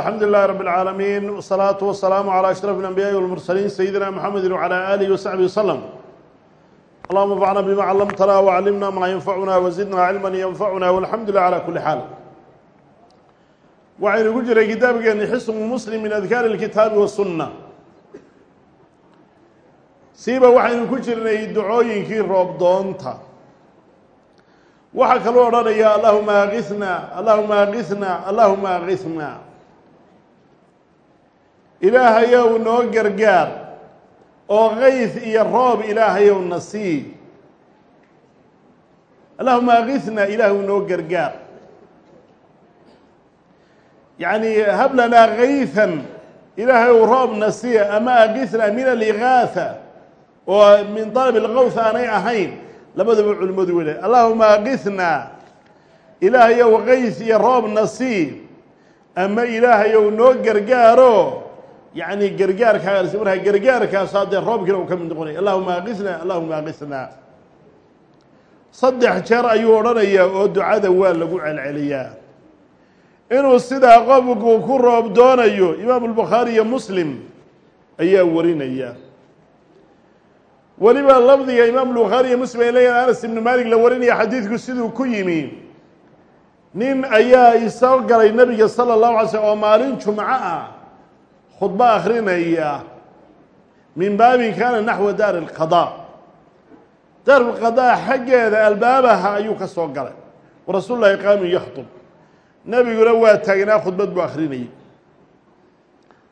الحمد لله رب العالمين والصلاة والسلام على أشرف الأنبياء والمرسلين سيدنا محمد وعلى آله وصحبه وسلم اللهم انفعنا بما علمتنا وعلمنا ما ينفعنا وزدنا علما ينفعنا والحمد لله على كل حال waxaynu ku jiray kitaabkeeni xisnu muslim min adkaari اlkitaabi wasunna siiba waxaynu ku jirnay ducooyinkii roobdoonta waxaa kaloo odhanaya allahuma akisna allahuma akisna allahuma akisna ilaahayow noo gargaar oo kays iyo roob ilaahayow na sii. Allahuma akisna ilaahu noo gargaar. Yacni hab lanaa kaysan ilaahayow roob na sii ama akisna min aligaatha oo min dalab ilqaws aanay ahayn. Labadaba culimmadu wele allahuma akisna ilaahayow kays iyo roob na sii. Ama ilaahayow noo gargaaro yacni gargaarkaas markaa gargaarkaasaa dee roobkiina uu ka mid noqonaya. Allahuma akisna allahuma akisna saddex jeer ayuu odhanayaa oo ducada waa lagu celceliyaa. Inuu sidaa qofku ku roob doonayo imaamu albukhaari iyo muslim ayaa warinaya. Weliba lafdiga imaam bukhaari iyo muslim ay leeyahin anas ibnu malik la warinaya xadiidku siduu ku yimi. Nin ayaa isoo galay nebiga sala allahu alay slm oo maalin jumco ah khudbo akrinaya min baabin kaana naxwa daari اlqadaa daar lqadaa xaggeeda albaabaha ayuu ka soo galay wa rasuul lahi qaamin yakhtub nebiguna waa taagnaa khudbad buu akrinayay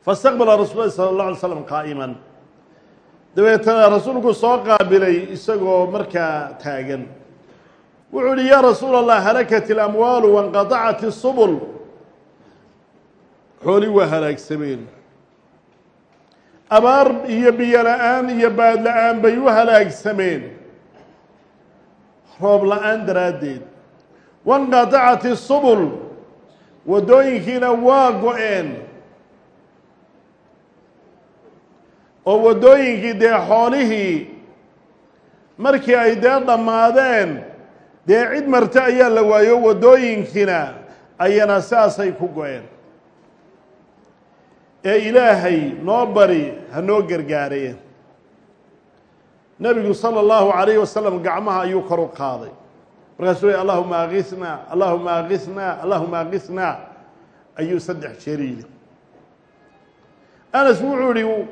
faاstaqbala rasul lahi salى اlه alay slam qaa'iman dabeetana rasuulku soo qaabilay isagoo markaa taagan wuxuu uhi yaa rasuul allah halakat اlamwaalu wanqaطacat الsubul xooli waa halaagsameen abaar iyo biyo la'aan iyo baad la'aan bay u halaagsameen. Roob la'aan daraaddeed. Wanqatacat isubul waddooyinkiina waa go-een. Oo waddooyinkii dee xoolihii markii ay dee dhammaadeen dee cid marta ayaa la waayo waddooyinkiina ayana saasay ku go-een ee ilaahay noo bari ha noo gargaaree nebigu salى اllahu عalayh wasalam gacmaha ayuu kor u qaaday markaasuu ley allahuma akisna allahuma akisna allahuma akisna ayuu saddex jeer yidhi anas wuxuu ihi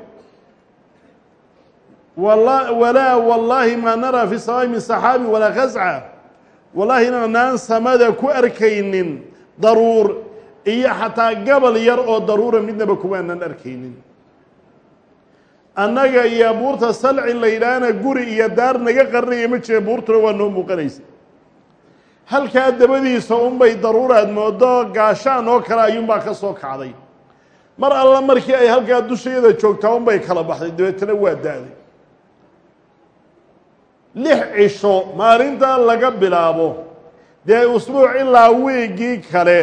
walaa wallaahi maa naraa fi samaa'i min saxaabi walaa kasca wallaahi inaanaan samada ku arkaynin daruur iyo xataa gabal yar oo daruura midnaba kumaanan arkaynin. Annaga iyo buurta salci la yidhaahna guri iyo daar naga qarinaya ma jira buurtuna waa noo muuqanaysa. Halkaa dabadiisa unbay daruuraad moodo gaashaan oo kale ayuunbaa ka soo kacday. Mar alla markii ay halkaa dushayada joogtaa unbay kala baxday dabeetana waa da-day lix cisho maalintaa laga bilaabo dee usbuuc ilaa wiigii kale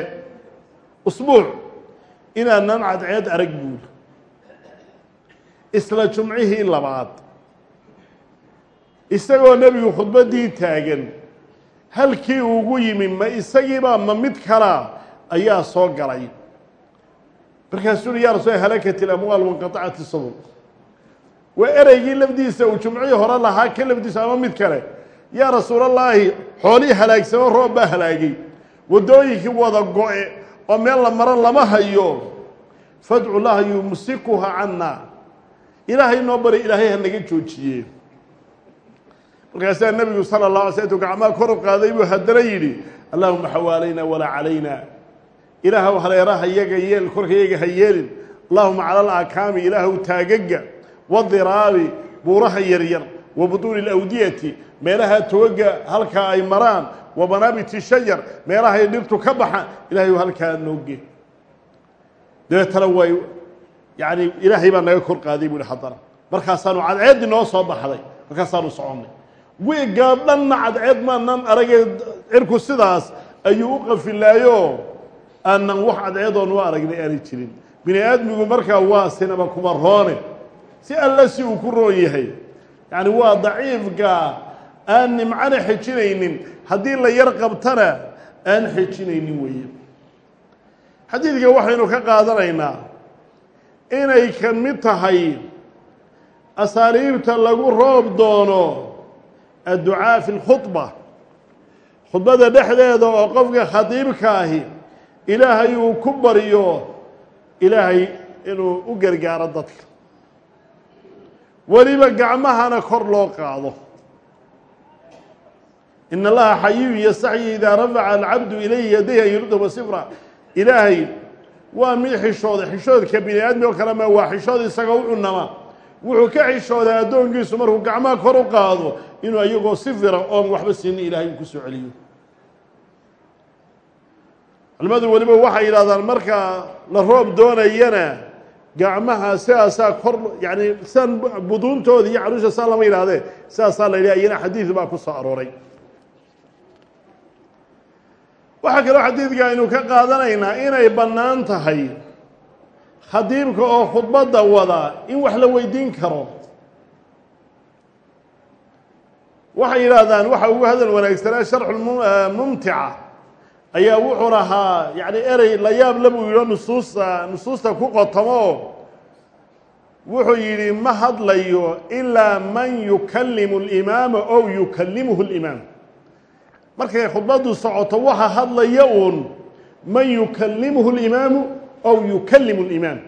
usbuuc inaanan cadceed arag buuli isla jumcihii labaad. Isagoo nebigu khudbaddii taagan halkii ugu yimi ma isagiibaa ma mid kalaa ayaa soo galay. Markaasuu uhi ya rasul halakat ilamwaal wanqatacat isubul waa ereygii lafdiisa uu jumcihii hore lahaa ka lafdiisa ama mid kale. Yaa rasuulallaahi xoolihii halaagsamo roob baa halaagay. Waddooyinkii wada go-e oo meel la maro lama hayo. Fadcu llaha yumsikuha cana ilaahay noo bari ilaahay ha naga joojiye. Markaasaa nebigu sala la alay sl intuu gacmaha kor qaaday buu haddana yidhi allahuma xawaalayna walaa calayna. Ilaahw hareeraha yaga yeel korka yaga ha yeelin. Allahuma cala alakaami ilaahw taagaga wadiraabi buuraha yaryar wa butuuni alawdiyati meelaha togaga halkaa ay maraan wa manaabiti shajar meelahay dhirtu ka baxaan ilahay halkaa nooge dabeetana way yani ilaahay baa naga kor qaaday bu hi haddana markaasaanu cadceeddii noo soo baxday markaasaanu soconnay wiiggaa dhanna cadceed maanan aragee cirku sidaas ayuu u qafilaayo aanan wax cadceedoon u aragnay aanay jirin bini aadmigu markaa waa sinaba kuma roone si alla si uu ku roon yahay yani waa daciifka aan nimcana xejinaynin haddii la yar qabtana aan xejinaynin weeye. Xadiidka waxaynu ka qaadanaynaa inay ka mid tahay asaaliibta lagu roob doono adducaa fi lkhudba. Khudbada dhexdeeda oo qofka khadiibka ahi ilaahay uu ku baryo ilaahay inuu u gargaaro dadka weliba gacmahana kor loo qaado. In allaha xayiyun yastaxyi idaa rafaca alcabdu ilayhi yadayhi an yurdahu sifra. Ilaahay waa mid xishooda xishoodka bini aadmi oo kale ma waa xishood isaga u cunama wuxuu ka xishoodaa addoonkiisu markuu gacmaha kor u qaado inuu iyagoo sifira oon waxba siinin ilahay uu ku soo celiyo. Culimadu weliba waxay yidhahdaan marka la roob doonayana gacmaha sidaasaa kor yani sidan buduuntooda iyo caruusha saa lama yidhahdee sidaasaa la yidhaha iyana xadiid baa ku soo arooray. Waxaa kaloo xadiidka aynu ka qaadanaynaa inay bannaan tahay khadiibka oo khudbadda wada in wax la weydiin karo. Waxay yidhaahdaan waxa ugu hadal wanaagsanaa sharxu mumtica ayaa wuxuu lahaa yani erey la yaab la buu yidho nusuusta nusuusta ku qotomo wuxuu yidhi ma hadlayo ilaa man yukallimu اlimaama ow yukallimuhu اlimaam markay khudbaddu socoto waxa hadlaya uun man yukallimuhu اlimaamu ow yukallimu اlimaam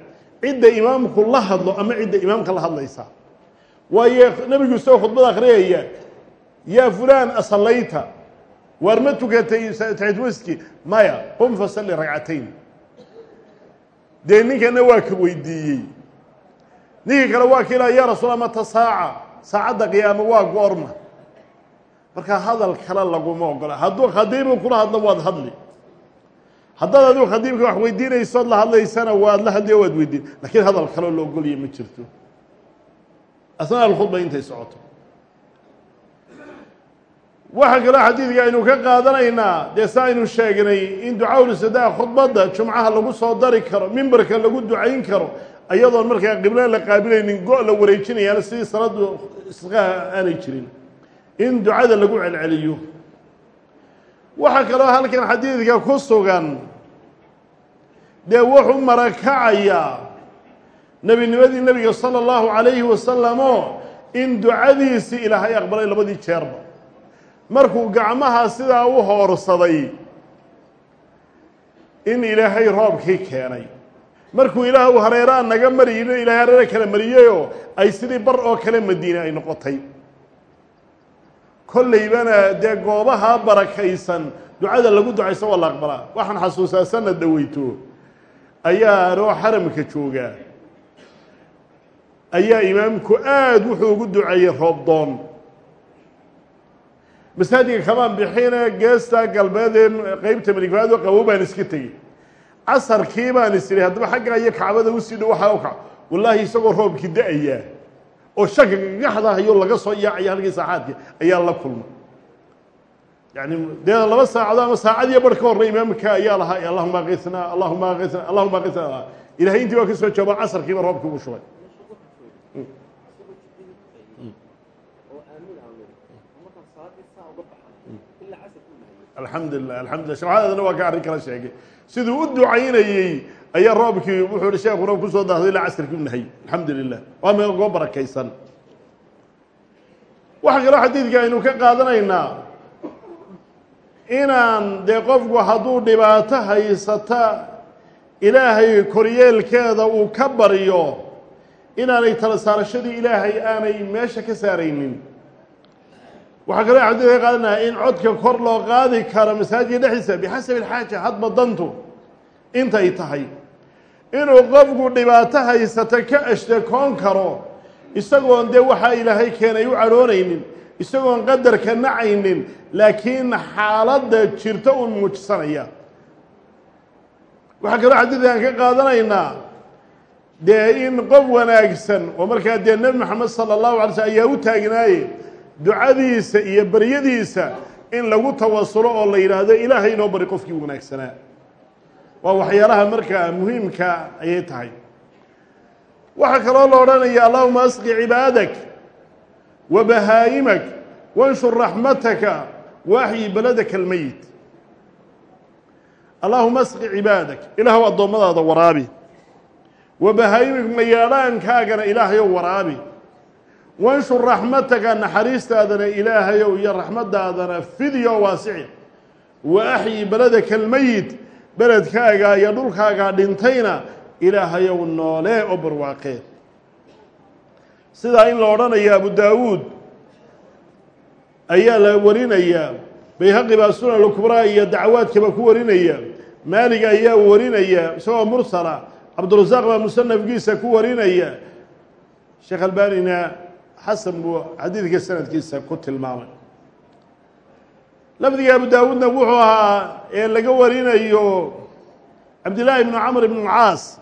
cidda imaamku la hadlo ama cidda imaamka la hadlaysa waayo nebigu isagoo khudbada akhriyaya yaa fulaan asallayta waar ma tukatay taxidwaski maya qum fasalli ragcatayn dee ninkana waa ka weydiiyey ninkii kale waa ka ilaa ya rasuula mata saaca saacadda qiyaamo waa goorma markaa hadal kale laguma ogola hadduu khadiibu kula hadlo waad hadli. Haddaad adigu khadiibka wax weydiinaysood la hadlaysana waad la hadli o waad weydiin lakiin hadal kaloo la ogolaya ma jirto asnaa alkhudba intay socoto waxaa kaloo xadiidka aynu ka qaadanaynaa dee sa aynu sheegnay in ducaaulsadaa khudbadda jumcaha lagu soo dari karo mimbarka lagu ducayn karo ayadoon markaa qibla la qaabilaynin go- la wareejinayaana sidii sanadu isqaa aanay jirin. In ducada lagu celceliyo. Waxaa kaloo halkan xadiidka ku sugan dee wuxuu marakacayaa nebinimadii nebiga sala allahu calayhi wasalamo in ducadiisii ilaahay aqbalay labadii jeerba markuu gacmaha sidaa u hoorsaday in ilaahay roobkii keenay. Markuu ilaahu hareeraa naga mariyino ilahay hareera kala mariyeyoo ay sidii bar oo kale madiine ay noqotay. Kollaybana dee goobaha barakaysan ducada lagu ducaysa waa la aqbalaa. Waxaan xasuustaa sanad dhaweyto. Ayaa anoo xaramka joogaa ayaa imaamku aada wuxuu ugu duceeyey roobdoon masaajidka kamaan bixine geesta galbeed ee qeybta miligfaado qabow baan iska tegey casarkii baan is idhi haddaba xaggaa iyo kacbada u sii dhow waxaa u kac wallaahi isagoo roobkii da'ayaa oo shaka gagaxdahayo laga soo yaacaya halkii saaxaadka ayaa la kulmay yani dee laba saacado ama saacadiyo bar ka horna imaamka ayaa lahaa allahuma akisna allahuma akisna allahuma akisna ilahay intii waa ka soo jawaaba casarkiiba roobkii u shubay alxamdulilah alxamdulillah sharxadeedana waa ka arrin kala sheegay. Siduu u ducaynayey ayaa roobkii wuxuu hi sheekuna ku soo daahday ilaa casrkii u nahay. Alxamdu lilah waa meel goo barakaysan waxaa kaloo xadiidka aynu ka qaadanaynaa inaan dee qofku hadduu dhibaato haysata ilaahay koryeelkeeda uu ka baryo inaanay tala saarashadii ilaahay aanay meesha ka saaraynin waxaa kaloo xadiidka ka qaadanaya in codka kor loo qaadi karo masaajidka dhexdiisa bixasabi alxaaja hadba dantu intay tahay. Inuu qofku dhibaato haysata ka ashtakoon karo isagoon dee waxaa ilaahay keenay u cadhoonaynin isagoon qadarka nacaynin laakiin xaaladda jirta uun muujisanaya waxaa kaloo xadiidkan ka qaadanaynaa dee in qof wanaagsan oo markaa dee nebi moxamed sala allahu alay slm ayaa u taagnaaye ducadiisa iyo baryadiisa in lagu tawasulo oo la yidhaahdo ilaahay inoo bari qofkii wanaagsanaa. Waa waxyaalaha markaa muhiimka ayay tahay. Waxaa kaloo la odhanaya allahuma asqi cibaadak wa bahaa'imak wanshur raxmataka waaxyi beladaka almeyit allaahuma asqi cibaadak ilaahw addoommadaada waraabi. Wa bahaayimik mayaadhaankaagana ilaahayow waraabi wanshur raxmataka naxariistaadana ilaahayow iyo raxmaddaadana fidyo waasici. Wa axyi beledaka almeyit beledkaaga iyo dhulkaagaa dhintayna ilaahayow noolee oo barwaaqee sidaa in la odhanayo abu daawuud ayaa la warinayaa bayhaqi baa sunan alkubraa iyo dacwaadkaba ku warinaya. Maalig ayaa warinaya isagoo mursala. Cabdurasaaq baa musanafkiisa ku warinaya. Sheekh albanina xasan buu xadiidka sanadkiisa ku tilmaamay. Lafdiga abu daawuudna wuxuu ahaa ee laga warinayo cabdillaahi bnu camr ibnu caas.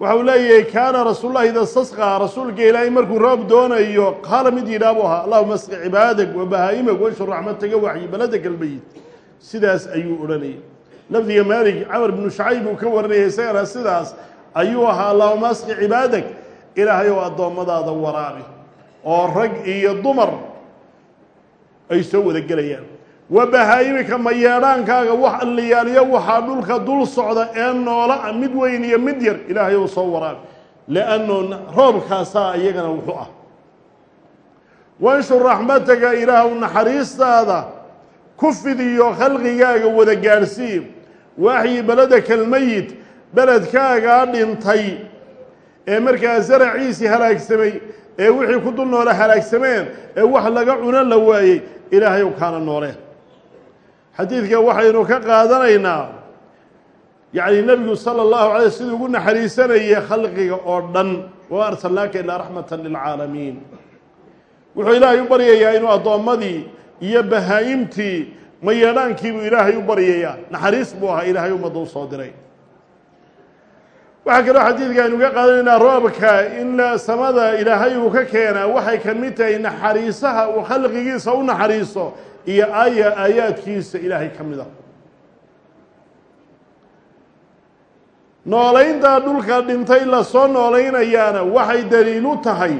Waxa uu leeyahay kaana rasuul lahi ida stasqaa rasuulka ilaahay markuu roob doonayo qaala mid yidhaah buu ahaa allahuma asqi cibaadak wa bahaa'imag wanshur raxmataga waxyi beladaka almeyit sidaas ayuu odhanayay. Lafdiga maalig camar bnu shacayb uu ka warinaya isagana sidaas ayuu ahaa allahuma asqi cibaadak ilaahay oo addoommadaada waraabi oo rag iyo dumar ay soo wada gelayaan. Wa bahaayimika mayeedhaankaaga wax alliyaaliyo waxaa dhulka dul socda ee noola ah mid weyn iyo mid yar ilaahay ou soo waraabi liannu roobkaasaa iyagana wuxuu ah. Wanshur raxmataga ilaahw naxariistaada ku fidiyo khalqigaaga wada gaadhsii waaxyi beledaka almeyit beledkaagaa dhintay ee markaa saraciisii halaagsamay ee wixii ku dul noole halaagsameen ee wax laga cuno la waayey ilaahay ou kaana noolee. Xadiidka waxaynu ka qaadanaynaa yacni nebigu sala allahu alay siduu ugu naxariisanayay khalqiga oo dhan wa arsalnaaka ilaa raxmatan lilcaalamiin wuxuu ilaahay u baryayaa inuu addoommadii iyo bahaa'imtii mayeedhaankiibuu ilaahay u baryayaa. Naxariis buu ahaa ilaahay ummadda u soo diray waxaa kaloo xadiidka aynu ka qaadanaynaa roobka in samada ilaahay uu ka keenaa waxay ka mid tahay naxariisaha uu khalqigiisa u naxariiso iyo aaya aayaadkiisa ilaahay ka mid a noolayntaa dhulka dhintay la soo noolaynayaana waxay daliil u tahay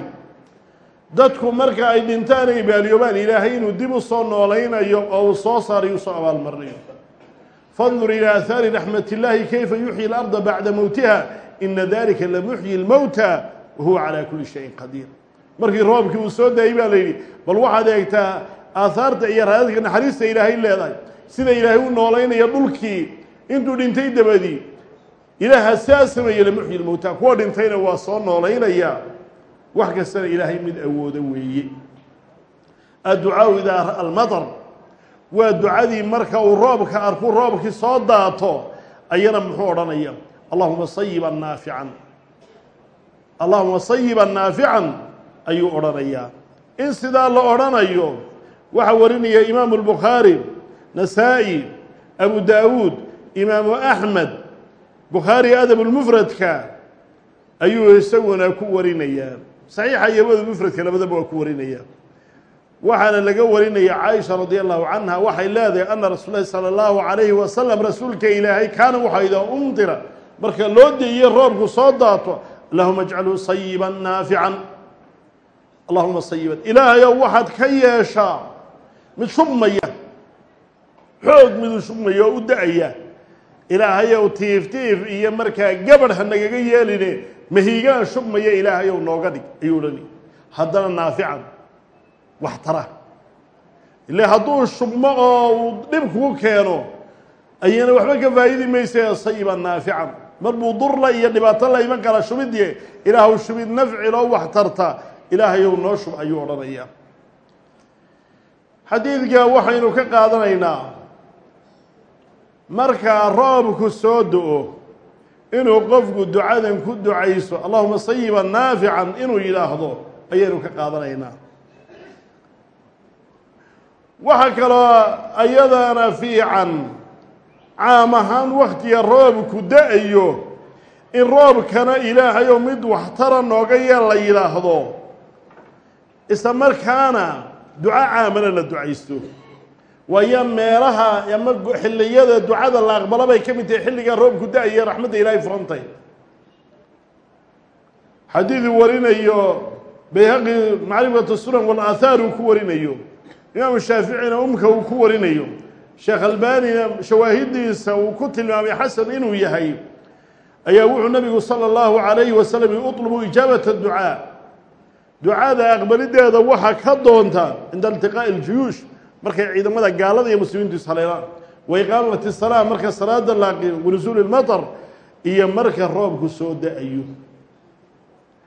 dadku marka ay dhintaan ay baaliyoobaan ilaahay inuu dib u soo noolaynayo oo uu soo saarayo u soo abaalmarinayo fandur ilى ahaari raxmat اllahi kayfa yuxyi اlarda bacda mowtiha ina dalika lamuxyi اlmowta wahuwa calى kuli shayin qadiir markii roobkii uu soo daayey baa la yidhi bal waxaad eegtaa aahaarta iyo raadadka naxariista ilaahay leedahay sida ilaahay u noolaynayo dhulkii intuu dhintay dabadii ilaaha saa sameeye lamuxyi lmowta kuwa dhintayna waa soo noolaynaya wax kastana ilaahay mid awoodo weeye adducaau idaa ra'a almaطr waa ducadii marka uu roobka arku roobkii soo daato ayana muxuu odhanaya allahuma sayiban naafican. Allahuma sayiban naafican ayuu odhanayaa. In sidaa la odhanayo waxaa warinaya imaamu اlbukhaari nasaa-i abu daawuud imaamu axmed bukhaari adab lmufradka ayuu isaguna ku warinayaa. Saxiixa iyo adab mufradka labadaba waa ku warinaya waxaana laga warinaya caaisha radi allahu canha waxay leedahay ana rasuul lahi salى اllahu alayhi wasalam rasuulka ilaahay kaana waxaa idaa umdira marka loo deeyey roobku soo daato allahuma ajcalhu sayiban naafican allahuma sayiban ilaahayow waxaad ka yeeshaa mid shubmaya xoog miduu shubmaya oo u da'aya. Ilaahayow tiif tiif iyo markaa gabadh ha nagaga yeeline mahiigaan shubmaya ilaahayow nooga dhig ayuu odhani haddana naafican wax tara. Ile hadduu shubmo oo uu dhib kugu keeno ayana waxba ka faa'idi maysa sayiban naafican. Mar buu durla iyo dhibaato la iman kara shubidii ilaahw shubid nafciloo wax tarta ilaahayow noo shub ayuu odhanaya xadiidka waxaynu ka qaadanaynaa markaa roobku soo do-o inuu qofku ducadan ku ducayso allahuma sayiban naafican inuu yidhaahdo ayaynu ka qaadanaynaa waxaa kaloo ayadana fiican caam ahaan waktiga roobku da'ayo in roobkana ilaahayow mid waxtara nooga yeel la yidhaahdo isla markaana duco caamana la ducaysto. Waayo meelaha ama xilliyada ducada la aqbalo bay ka mid tahay xilligaa roobku da'aye raxmadda ilaahay furantay. Xadiidu warinayo bayhaqi macrifatu sunan walaathaar uu ku warinayo imaamu shaaficina umka uu ku warinayo sheekh albanina shawaahidiisa uu ku tilmaamay xasan inuu yahay ayaa wuxuu nabigu salى اllahu عalayhi wasalam uطlubu ijaabata ducaa ducada aqbalideeda waxaa ka doonta cinda iltiqaaءi اljuyuush markay ciidamada gaalada iyo muslimiintu ishaleelaan waiqaamati الsalaa marka salaada laaqi wanusuuli اlmaطr iyo marka roobku soo da-ayo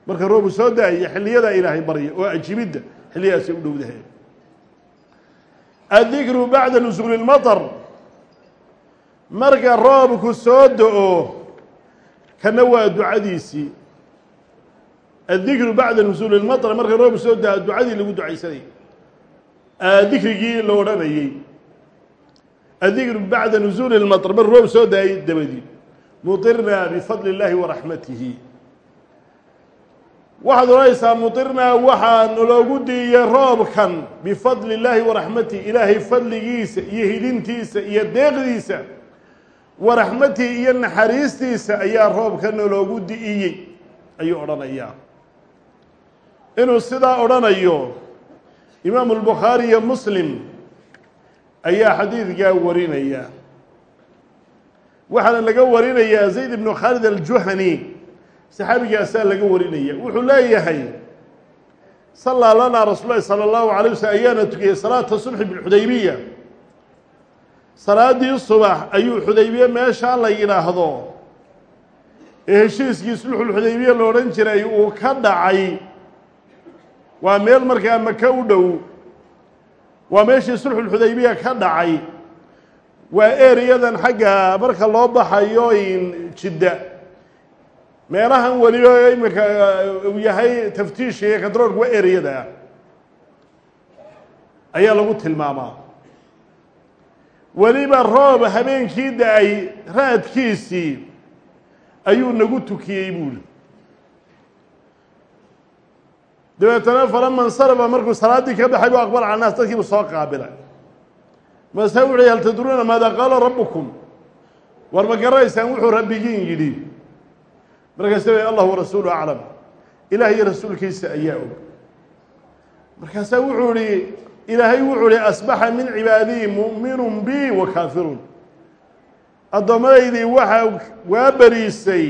marka roobku soo da-ayo xiliyadaa ilaahay barya oo ajibidda xiliyadaasay u dhowdahay addikru bacda nusuuli lmatar marka roobku soo do-o kana waa ducadiisii addikru bacda nusuuli lmatar marka roobku soo do-a ducadii lagu ducaysanayay dikrigii la odhanayey addikru bacda nusuuli lmatar mar roob soo da'ay dabadii. Mutirnaa bifadli اllaahi waraxmatihi waxaad odhanaysaa mutirnaa waxaa naloogu diiyey roobkan bifadli illaahi waraxmati ilaahay fadligiisa iyo hidintiisa iyo deeqdiisa waraxmatii iyo naxariistiisa ayaa roobka naloogu di'iyey. Ayuu odhanayaa. Inuu sidaa odhanayo imaam lbukhaari iyo muslim ayaa xadiidkaa warinaya. Waxaana laga warinayaa zayd ibnu khaalid aljuhani saxaabigaasaa laga warinaya. Wuxuu leeyahay sallaa lanaa rasuul lahi salى اllahu alay waslm ayaana tukiyey salaata subxi bixudaybiya salaadii subax ayuu xudaybiye meeshaa la yidhaahdo. Ee heshiiskii sulxulxudaybiye la odhan jiray uu ka dhacay. Waa meel markaa maka u dhow. Waa meeshii sulxulxudaybiya ka dhacay. Waa eriyadan xagga marka loo baxayo jidda meelahan weliba iminka uu yahay taftiishiga controolka waa ereyada. Ayaa lagu tilmaamaa. Weliba roob habeenkii da'ay raadkiisii ayuu nagu tukiyey buuli dabeetana falama nsarafa markuu salaaddii ka baxay bu aqbal cala naas dadkiibu soo qaabilay. Mase wuxuuhi hal tadruuna maada qaala rabbukum? War ma garanaysaan wuxuu rabbigiin yidhi markaasa w allah warasuulu aclam. Ilaah iyo rasuulkiisa ayaa og. Markaasaa wuxuu ihi ilaahay wuxuu ihi asbaxa min cibaadii mu'minun bi wa kaafirun. Addoomadaydii waxaa waa beriisay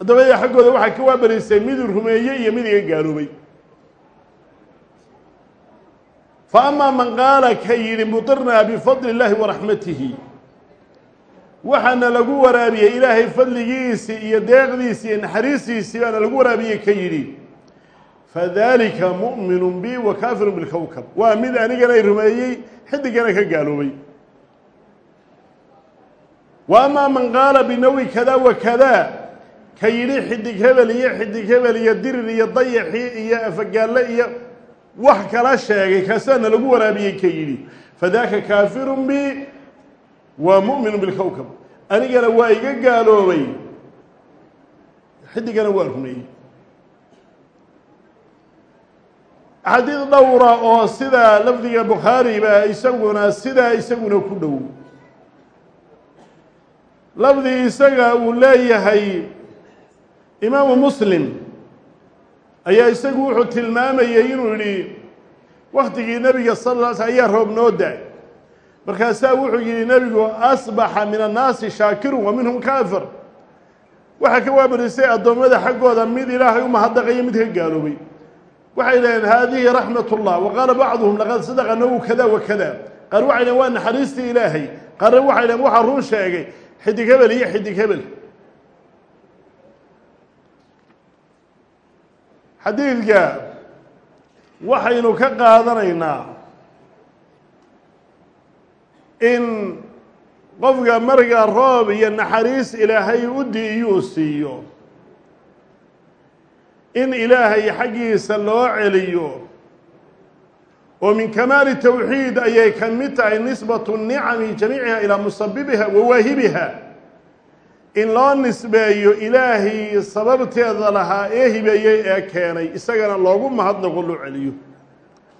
addoommadayda xaggooda waxaa ka waa beriisay miduu rumeeye iyo mid iga gaaloobay. Fa amaa man qaala ka yidhi mutirnaa bifadli اllaahi waraxmatihi waxaana lagu waraabiyey ilaahay fadligiisii iyo deeqdiisii iyo naxariistiisii baana lagu waraabiyey ka yidhi fadalika mu'minu bi wa kaafiru bilkowkab waa mid anigana rumeeyey xidigana ka gaaloobay. Wa amaa man qaala binawi kada wa kada ka yidhi xidig hebel iyo xidig hebel iyo dirir iyo dayaxii iyo afagaalle iyo wax kala sheegay kaasaana lagu waraabiyey ka yidhi fadaka kaafiru bi waa mu'minu bilkowkab anigana waa iga gaaloobay. Xidigana waa rumeeyey. Axaadiid dhowra oo sida lafdiga bukhaari ba isaguna sidaa isaguna ku dhow. Lafdi isaga uu leeyahay imaamu muslim ayaa isagu wuxuu tilmaamayey inuu yidhi waktigii nebiga sal sl ayaa roob noo markaasaa wuxuu yidhi nebigu asbaxa min annaasi shaakirun wa minhum kaafir. Waxaa ka waabarisay addoommada xaggooda mid ilaahay u mahadnaqayo mid ka gaaloobay. Waxay dhaheen haadihi raxmat ullah wa qaala bacduhum laqad sadaqa nawu kada wa kada qaar waxay dhaheen waa naxariistii ilaahay. Qaarna waxay dhaheen waxaa run sheegay. Xidig hebel iyo xidig hebel xadiidka waxaynu ka qaadanaynaa in qofka markaa roob iyo naxariis ilaahay u di'iyuu siiyo. In ilaahay xaggiisa loo celiyo. Oo min kamaali tawxiid ayay ka mid tahay nisbatu nicami jamiiciha ilaa musabibiha wa waahibiha. In loo nisbeeyo ilaahay sababteeda lahaa ee hibeeyey ee keenay isagana loogu mahadnaqo loo celiyo.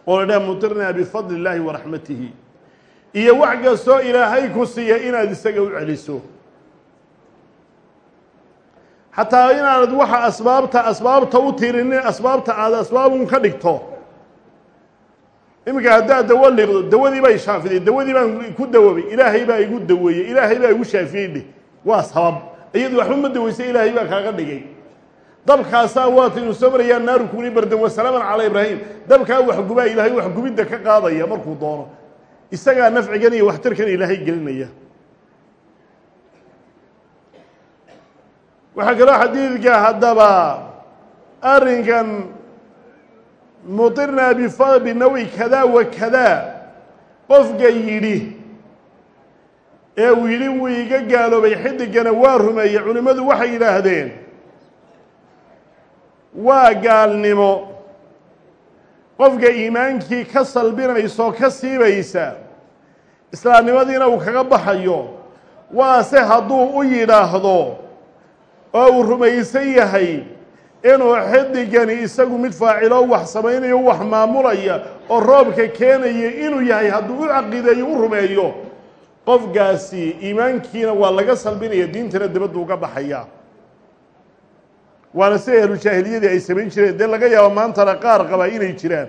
Oo la dhaha mutirnaa bifadli illaahi wa raxmatihi iyo wax kastoo ilaahay ku siiya inaad isaga u celiso. Xataa inaanad waxa asbaabta asbaabta u tirinin asbaabta aada asbaabun ka dhigto. Iminka haddaad dawo liiqdo dawadii baa ishaafiday dawadii baan ku dawoobay ilaahay baa igu daweeyey ilaahay baa igu shaafiyey waa sabab. Iyadu waxba ma daweysay ilaahay baa kaaga dhigay. Dabkaasaa waataynu soo marayaa naaru kuni bardan wasalaaman calaa ibraahim. Dabkaa waxgubaa ilaahay waxgubidda ka qaadaya markuu doono isagaa nafcigan iyo waxtarkan ilaahay gelinaya. Waxaa kaloo xadiidka haddaba arrinkan mutirnaa binawi kada wa kada qofka yidhi ee uu yidhi wuu iga gaaloobay xidigana waa rumeeyey culimmadu waxay yidhaahdeen waa gaalnimo qofka iimaankii ka salbinaysa oo ka siibaysa islaamnimadiina uu kaga baxayo waase hadduu u yidhaahdo oo uu rumaysan yahay inuu xidigani isagu mid faacilo wax samaynayo wax maamulaya oo roobka keenaya inuu yahay hadduu u caqiideeyo u rumeeyo qofkaasi iimaankiina waa laga salbinaya diintana dabaddu uga baxaya waana sida ahlujaahiliyadii ay samayn jireen. Dee laga yaabo maantana qaar qabaa inay jiraan.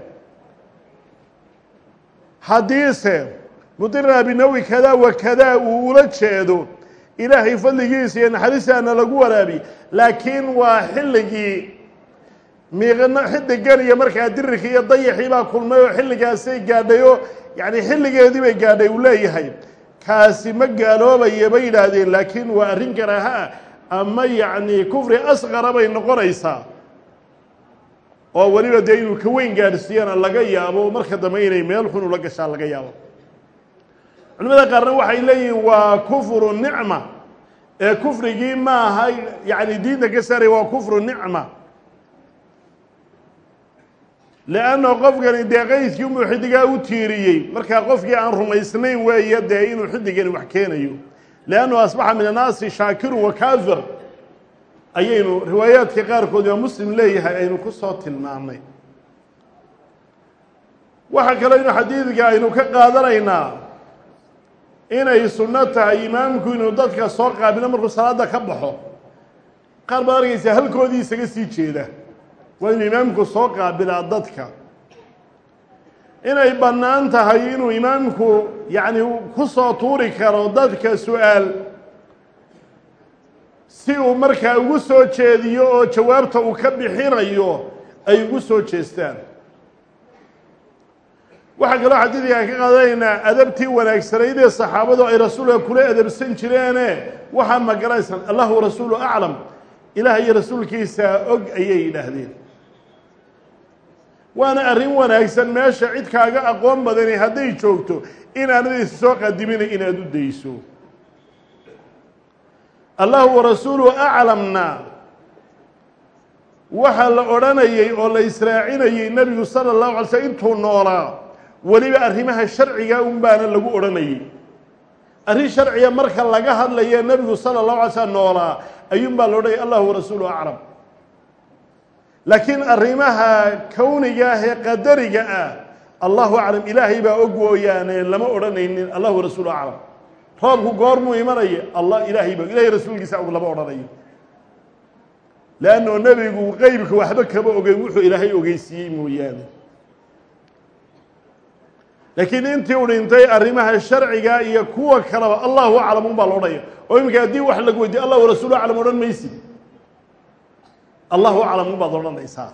Haddiise mudirnaa binawi kada wa kada uu ula jeedo ilaahay fadligiisa iyo naxariistaana lagu waraabi laakiin waa xilligii miiqna xidigan iyo markaa dirirka iyo dayaxii baa kulmay oo xilligaasay gaadhay oo yacni xilligeedii bay gaadhay uu leeyahay. Kaasi ma gaaloobaya bay yidhaahdeen laakiin waa arrin karaaha ah ama yacni kufri asqara bay noqonaysaa. Oo weliba dee inuu ka weyn gaadhsiiyana laga yaabo marka dambe inay meel xun ula gashaa laga yaabo. Culimada qaarna waxay leeyihiin waa kufru nicma. Ee kufrigii maaha yacni diinta ka saaray waa kufru nicma. Leanna qofkani dee qaydkii unbuu xidigaa u tiiriyey. Markaa qofkii aan rumaysnayn weeye dee inuu xidigani wax keenayo leannu asbaxa min annaasi shaakirun wa kaafir ayaynu riwaayaadka qaarkood waa muslim leeyahay aynu ku soo tilmaamnay waxaa kaloo inu xadiidka aynu ka qaadanaynaa inay sunno tahay imaamku inuu dadka soo qaabilo markuu salaadda ka baxo qaar baad arkaysaa halkoodii isaga sii jeeda waa inuu imaamku soo qaabilaa dadka inay bannaan tahay inuu imaamku yacni ku soo tuuri karo dadka su'aal si uu markaa ugu soo jeediyo oo jawaabta uu ka bixinayo ay ugu soo jeestaan. Waxaa kaloo xadiidka aan ka qaadanaynaa adabtii wanaagsanayd ee saxaabadu ay rasuulka kula adabsan jireene waxaa magaranaysan allahu rasuulu aclam ilaah iyo rasuulkiisa og ayay yidhaahdeen waana arrin wanaagsan. Meesha cid kaaga aqoon badani hadday joogto inaanad is soo qadimina inaad u dayso. Allahu warasuulu aclamna waxaa la odhanayay oo la israacinayay nebigu sala allahu alay slm intuu noolaa weliba arrimaha sharciga un baana lagu odhanayay. Arrin sharciga marka laga hadlaye nebigu sala allahu alay slm noolaa ayuun baa la odhanayay allahu warasuulu aclam laakiin arrimaha kowniga ah ee qadariga ah allahu aclam ilaahay baa og wooyaane lama odhanaynin allahu warasuulu aclam. Roobku goormuu imanaya allah ilaahay ba ilahay rasuulkiisa og lama odhanayo leannao nebigu qeybka waxba kama ogeyn wuxuu ilaahay ogeysiiyey mooyaane. Laakiin intii u dhintay arrimaha sharciga iyo kuwa kaleba allahu aclam un baa la odhanaya oo iminka haddii wax lagu weydiye allahu rasuulu aclam odhan maysid allahu aclam baad odhanaysaa.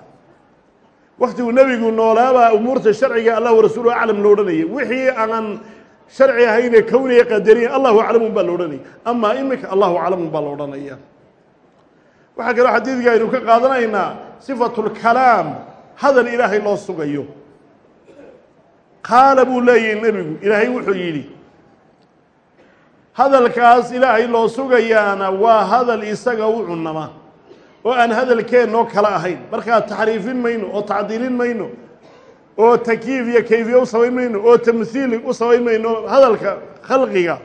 Waktigu nebigu noolaabaa umuurta sharciga allahu rasuulu aclam lo odhanayay. Wixii aan sharci ahayne kowniga qadariya allahu aclamun baa la odhanaya amaa imika allahu aclamun baa la odhanaya. Waxaa kaloo xadiidka aynu ka qaadanaynaa sifatu lkalaam hadal ilaahay loo sugayo. Qaala buu leeyahay nebigu ilaahay wuxuu yidhi hadalkaas ilaahay loo sugayaana waa hadal isaga u cunama oo aan hadalkeennoo kale ahayn. Markaa taxriifin mayno oo tacdiilin mayno oo takyiif iyo kayfiye u samayn mayno oo tamhiil u samayn mayno hadalka khalqiga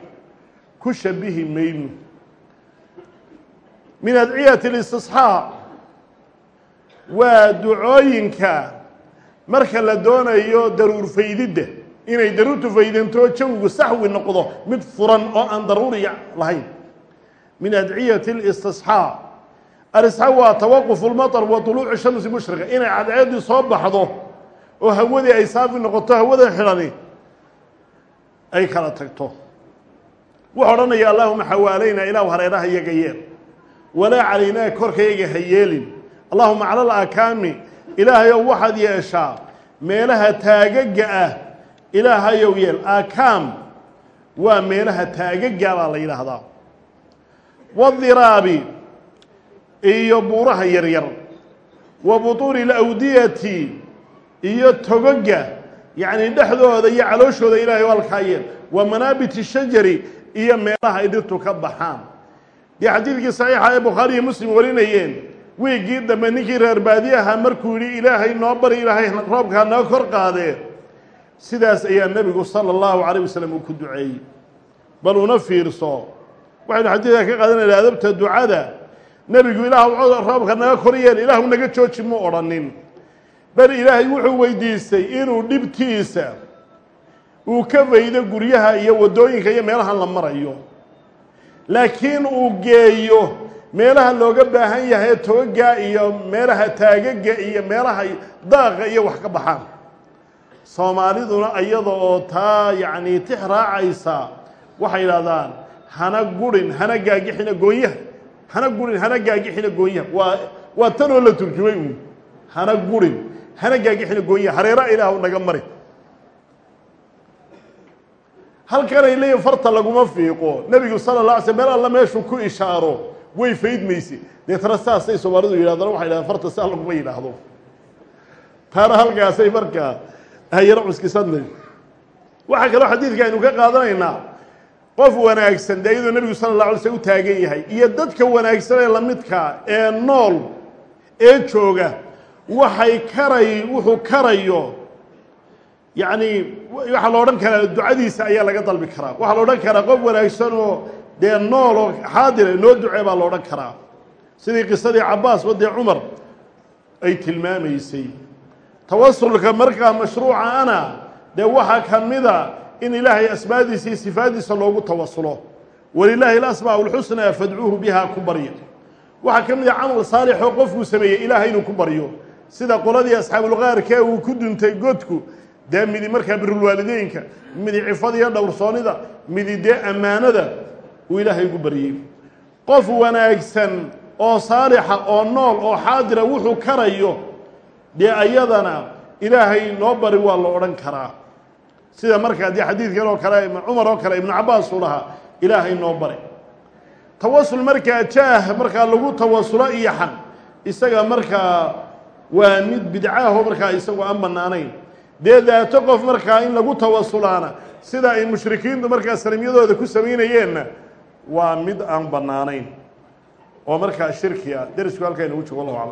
ku shabihi mayno. Min adciyati اlistisxaa waa ducooyinka marka la doonayo daruur faydidda inay daruurtu faydanto jawigu saxwi noqdo mid furan oo aan daruuriya lahayn. Min adciyati اlistisxaa alisxaa waa tawaqufu lmaطr wa طuluucu shamsi mushriqa inay cadceeddii soo baxdo oo hawadii ay saafi noqoto hawada xidhani ay kala tagto. Wuxuu odhanaya allahuma xawaalaynaa ilaahu hareeraha iyaga yeel. Walaa calaynaa korkayaga ha yeelin. Allahuma cala alakaami ilaahayow waxaad yeeshaa meelaha taagaga ah ilaahayow yeel. Akaam waa meelaha taagaga baa la yidhaahdaa. Wadiraabi iyo buuraha yaryar. Wa butuuni alawdiyati iyo togoga yacni dhexdooda iyo calooshooda ilaahay halkaa yeel wa manaabiti shajari iyo meelaha ay dhirtu ka baxaan. Dee xadiidkii saxiixa ee bukhaari iyo muslim warinayeen wiiggii dambe ninkii reer baadiyaha markuu yidhi ilaahay noo bari ilaahay roobkaa noo kor qaadee sidaas ayaa nebigu sala allahu calayh wasalam uu ku duceeyey. Bal una fiirso. Waxaynu xadiidka ka qaadanayna adabta ducada nebigu ilaah roobka naga kor yeel ilaahu naga jooji mu odhanin bal ilaahay wuxuu weydiistay inuu dhibtiisa uu ka faydo guryaha iyo waddooyinka iyo meelahan la marayo. Laakiin uu geeyo meelaha looga baahan yahay togaga iyo meelaha taagaga iyo meelaha daaqa iyo wax ka baxaan soomaaliduna iyada oo taa yacni tix raacaysa waxay yidhahdaan hana gurin hana gaagixina goonyaha hana gurin hana gaagixina goonyaha waa waa tanoo la turjumay uun hana gurin hana gaagixina goonyaha hareera ilaahu naga mari halkanay leeyihiin farta laguma fiiqo. Nebigu sala la alay sl meel alla meeshuu ku ishaaro way faydmayse deetana saasay soomaalidu yidhahdaan waxay yidhahdaan farta saa laguma yidhaahdo. Taana halkaasay markaa hayaro cuskisanay waxaa kaloo xadiidka aynu ka qaadanaynaa qof wanaagsan dee iyadoo nebigu sala la alay slm u taagan yahay iyo dadka wanaagsan ee lamidkaa ee nool ee jooga waxay karay wuxuu karayo yacni waxaa la odhan karaa ducadiisa ayaa laga dalbi karaa. Waxaa la odhan karaa qof wanaagsan oo dee nool oo xaadire noo ducee baa la odhan karaa. Sidii qisadii cabaas wadee cumar ay tilmaamaysay. Tawasulka markaa mashruuca ana dee waxaa ka mida in ilaahay asmaadiisa iyo sifaadiisa loogu tawasulo. Walilaahi alasmaa lxusnaa fadcuuhu biha ku barya waxaa ka mid a camal saalixoo qofkuu sameeyey ilaahay inuu ku baryo. Sida qoladii asxaabulgaarkee uu ku duntay godku dee midi markaa birulwaalideynka midi cifada iyo dhowrsoonnida midi dee ammaanada uu ilaahay ugu baryey. Qof wanaagsan oo saalixa oo nool oo xaadira wuxuu karayo dee ayadana ilaahay noo bari waa la odhan karaa sida markaa dee xadiidkan oo kale cumar oo kale ibnu cabaas uu lahaa ilaahay noo bari. Tawasul markaa jaah markaa lagu tawasulo iyo xan isaga markaa waa mid bidcaahoo markaa isagu aan bannaanayn. Dee daato qof markaa in lagu tawasulaana sida ay mushrikiintu markaa salimyadooda ku samaynayeenna waa mid aan bannaanayn. Oo markaa shirki ah. Derisku halkaa inagu joogo allahu aclam